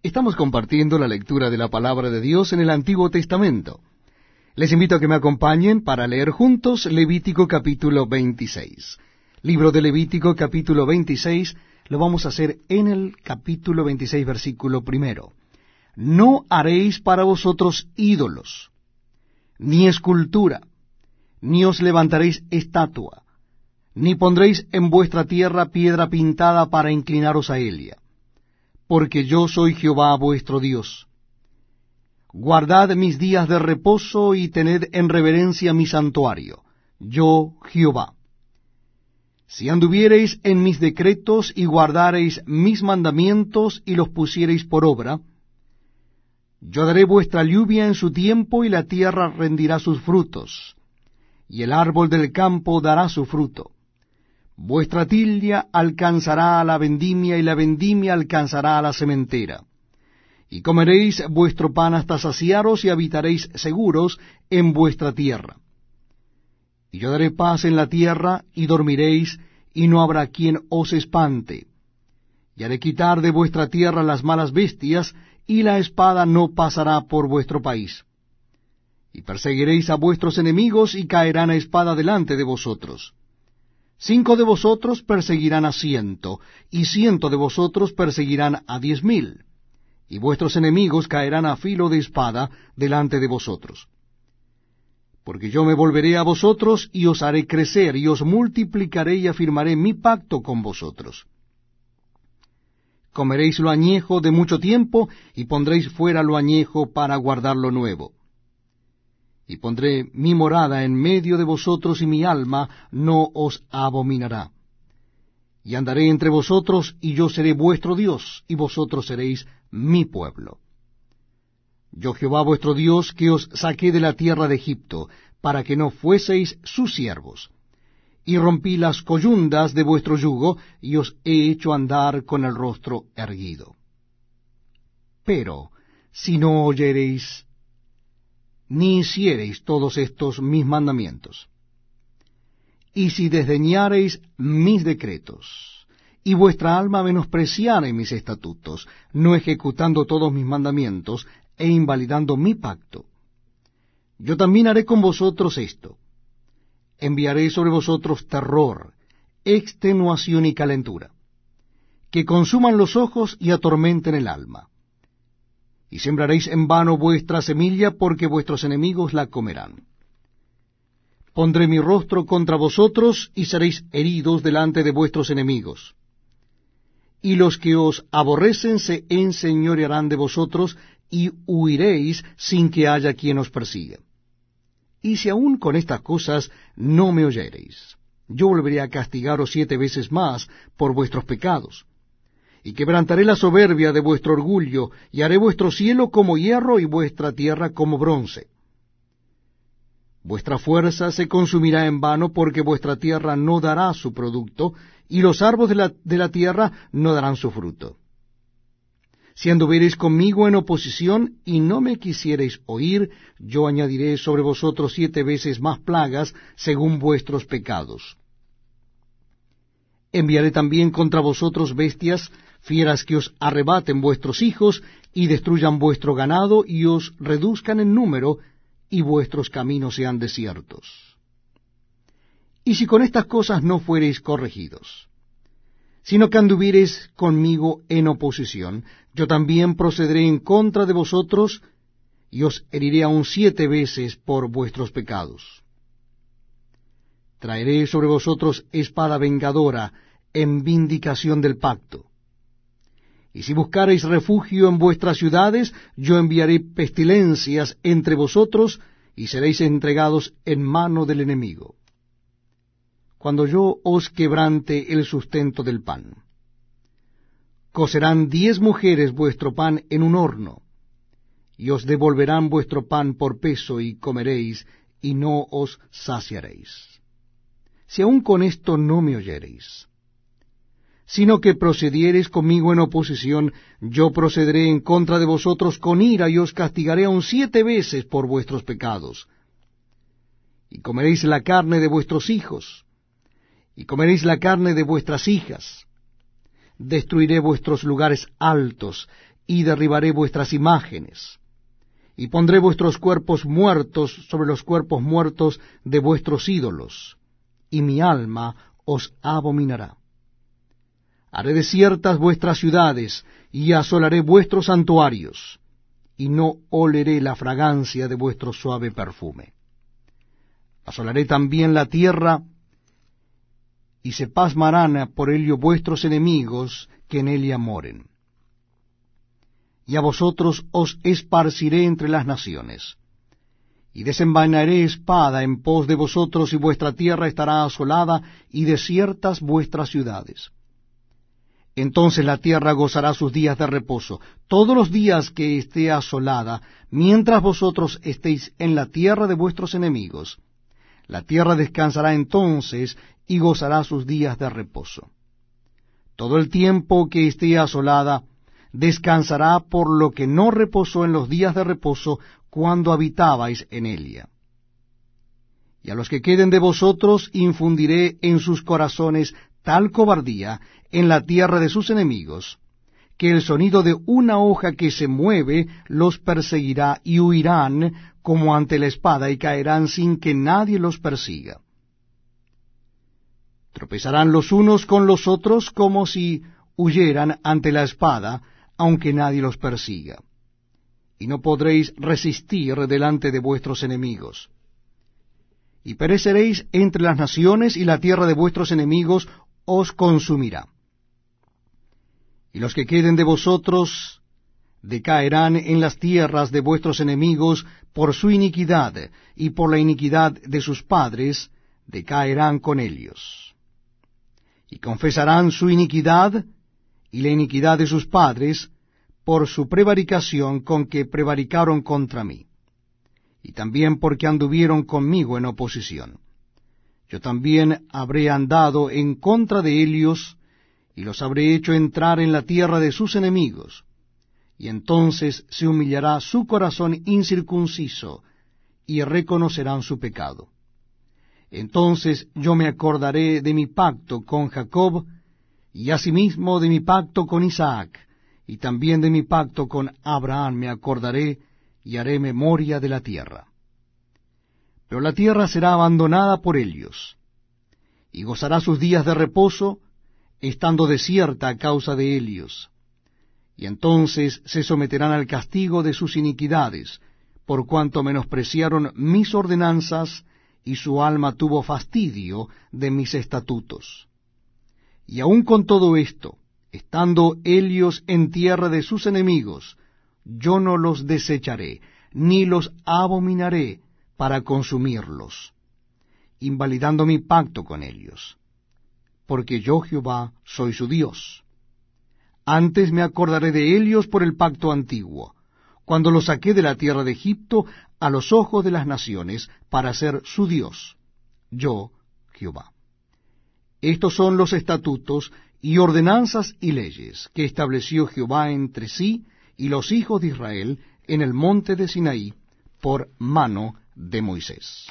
Estamos compartiendo la lectura de la palabra de Dios en el Antiguo Testamento. Les invito a que me acompañen para leer juntos Levítico capítulo 26. Libro de Levítico capítulo 26, lo vamos a hacer en el capítulo 26 versículo primero. No haréis para vosotros ídolos, ni escultura, ni os levantaréis estatua, ni pondréis en vuestra tierra piedra pintada para inclinaros a ella porque yo soy Jehová vuestro Dios. Guardad mis días de reposo y tened en reverencia mi santuario, yo Jehová. Si anduviereis en mis decretos y guardareis mis mandamientos y los pusiereis por obra, yo daré vuestra lluvia en su tiempo y la tierra rendirá sus frutos, y el árbol del campo dará su fruto Vuestra tilde alcanzará a la vendimia y la vendimia alcanzará a la sementera. Y comeréis vuestro pan hasta saciaros y habitaréis seguros en vuestra tierra. Y yo daré paz en la tierra y dormiréis y no habrá quien os espante. Y haré quitar de vuestra tierra las malas bestias y la espada no pasará por vuestro país. Y perseguiréis a vuestros enemigos y caerán a espada delante de vosotros Cinco de vosotros perseguirán a ciento, y ciento de vosotros perseguirán a diez mil, y vuestros enemigos caerán a filo de espada delante de vosotros. Porque yo me volveré a vosotros, y os haré crecer, y os multiplicaré, y afirmaré mi pacto con vosotros. Comeréis lo añejo de mucho tiempo, y pondréis fuera lo añejo para guardar lo nuevo y pondré mi morada en medio de vosotros, y mi alma no os abominará. Y andaré entre vosotros, y yo seré vuestro Dios, y vosotros seréis mi pueblo. Yo Jehová vuestro Dios, que os saqué de la tierra de Egipto, para que no fueseis sus siervos. Y rompí las coyundas de vuestro yugo, y os he hecho andar con el rostro erguido. Pero, si no oyereis ni hiciereis todos estos mis mandamientos. Y si desdeñareis mis decretos, y vuestra alma menospreciare mis estatutos, no ejecutando todos mis mandamientos, e invalidando mi pacto, yo también haré con vosotros esto. Enviaré sobre vosotros terror, extenuación y calentura, que consuman los ojos y atormenten el alma y sembraréis en vano vuestra semilla, porque vuestros enemigos la comerán. Pondré mi rostro contra vosotros, y seréis heridos delante de vuestros enemigos. Y los que os aborrecen se enseñorearán de vosotros, y huiréis sin que haya quien os persiga. Y si aún con estas cosas no me oyereis, yo volveré a castigaros siete veces más por vuestros pecados y quebrantaré la soberbia de vuestro orgullo, y haré vuestro cielo como hierro y vuestra tierra como bronce. Vuestra fuerza se consumirá en vano, porque vuestra tierra no dará su producto, y los árboles de la, de la tierra no darán su fruto. Si anduviereis conmigo en oposición y no me quisiereis oír, yo añadiré sobre vosotros siete veces más plagas según vuestros pecados. Enviaré también contra vosotros bestias fieras que os arrebaten vuestros hijos y destruyan vuestro ganado y os reduzcan en número y vuestros caminos sean desiertos. Y si con estas cosas no fuereis corregidos, sino que anduviereis conmigo en oposición, yo también procederé en contra de vosotros y os heriré aún siete veces por vuestros pecados. Traeré sobre vosotros espada vengadora en vindicación del pacto y si buscareis refugio en vuestras ciudades, yo enviaré pestilencias entre vosotros, y seréis entregados en mano del enemigo. Cuando yo os quebrante el sustento del pan. Cocerán diez mujeres vuestro pan en un horno, y os devolverán vuestro pan por peso, y comeréis, y no os saciaréis. Si aun con esto no me oyereis, sino que procediereis conmigo en oposición, yo procederé en contra de vosotros con ira y os castigaré aun siete veces por vuestros pecados. Y comeréis la carne de vuestros hijos, y comeréis la carne de vuestras hijas. Destruiré vuestros lugares altos, y derribaré vuestras imágenes, y pondré vuestros cuerpos muertos sobre los cuerpos muertos de vuestros ídolos, y mi alma os abominará. Haré desiertas vuestras ciudades, y asolaré vuestros santuarios, y no oleré la fragancia de vuestro suave perfume. Asolaré también la tierra, y se pasmarán por ello vuestros enemigos que en ella moren. Y a vosotros os esparciré entre las naciones, y desenvainaré espada en pos de vosotros, y vuestra tierra estará asolada, y desiertas vuestras ciudades. Entonces la tierra gozará sus días de reposo, todos los días que esté asolada, mientras vosotros estéis en la tierra de vuestros enemigos. La tierra descansará entonces y gozará sus días de reposo. Todo el tiempo que esté asolada, descansará por lo que no reposó en los días de reposo cuando habitabais en ella. Y a los que queden de vosotros infundiré en sus corazones tal cobardía en la tierra de sus enemigos, que el sonido de una hoja que se mueve los perseguirá y huirán como ante la espada y caerán sin que nadie los persiga. Tropezarán los unos con los otros como si huyeran ante la espada, aunque nadie los persiga. Y no podréis resistir delante de vuestros enemigos. Y pereceréis entre las naciones, y la tierra de vuestros enemigos os consumirá. Y los que queden de vosotros decaerán en las tierras de vuestros enemigos por su iniquidad, y por la iniquidad de sus padres decaerán con ellos y confesarán su iniquidad y la iniquidad de sus padres por su prevaricación con que prevaricaron contra mí, y también porque anduvieron conmigo en oposición. Yo también habré andado en contra de ellos, y los habré hecho entrar en la tierra de sus enemigos, y entonces se humillará su corazón incircunciso, y reconocerán su pecado. Entonces yo me acordaré de mi pacto con Jacob, y asimismo de mi pacto con Isaac, y también de mi pacto con Abraham me acordaré, y haré memoria de la tierra. Pero la tierra será abandonada por ellos, y gozará sus días de reposo, estando desierta a causa de ellos. Y entonces se someterán al castigo de sus iniquidades, por cuanto menospreciaron mis ordenanzas, y su alma tuvo fastidio de mis estatutos. Y aun con todo esto, estando ellos en tierra de sus enemigos, yo no los desecharé, ni los abominaré para consumirlos, invalidando mi pacto con ellos, porque yo Jehová soy su Dios. Antes me acordaré de ellos por el pacto antiguo, cuando los saqué de la tierra de Egipto a los ojos de las naciones para ser su Dios, yo Jehová. Estos son los estatutos y ordenanzas y leyes que estableció Jehová entre sí y los hijos de Israel en el monte de Sinaí por mano de Moisés.